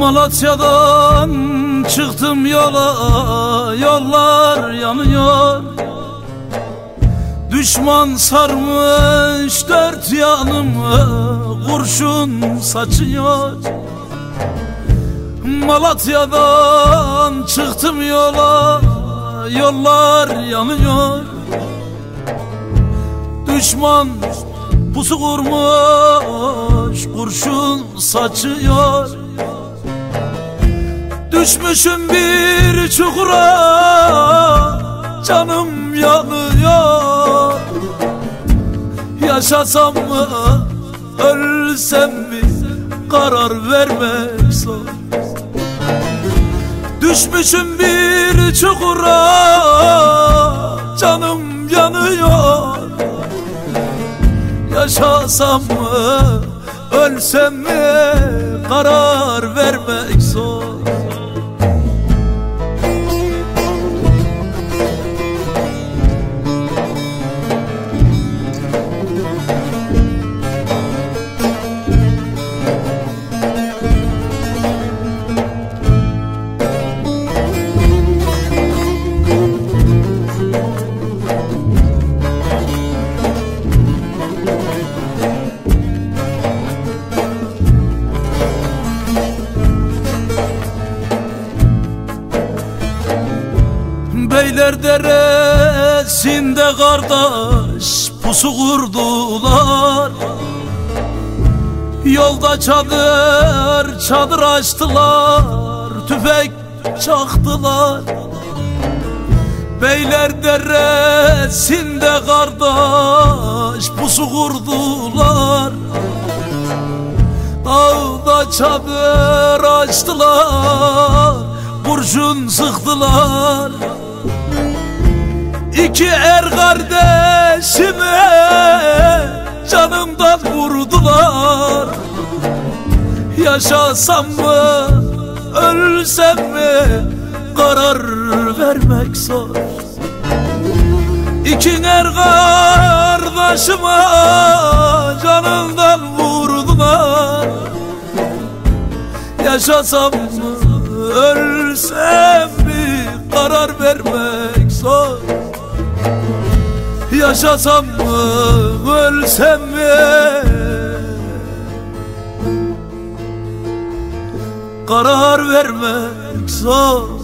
Malatya'dan çıktım yola Yollar yanıyor. Düşman sarmış dört yanımı Kurşun saçıyor. Malatya'dan çıktım yola Yollar yanıyor. Düşman pusu kurmuş Kurşun saçıyor Düşmüşüm bir çukura Canım yanıyor. Yaşasam mı ölsem mi Karar vermek zor Düşmüşüm bir çukura Canım yanıyor. Yaşasam mı ölsem mi Karar vermek Beyler deresinde kardeş pusu kurdular. Yolda çadır çadır açtılar Tüfek çaktılar. Beyler deresinde kardeş pusu kurdular. Dağda çadır açtılar Kurşun sıktılar İki er kardeşime Canımdan vurdular. Yaşasam mı Ölsem mi Karar vermek zor. İki er kardeşime Canımdan vurdular. Yaşasam mı Ölsem Yaşasam mı ölsem mi? Karar vermek zor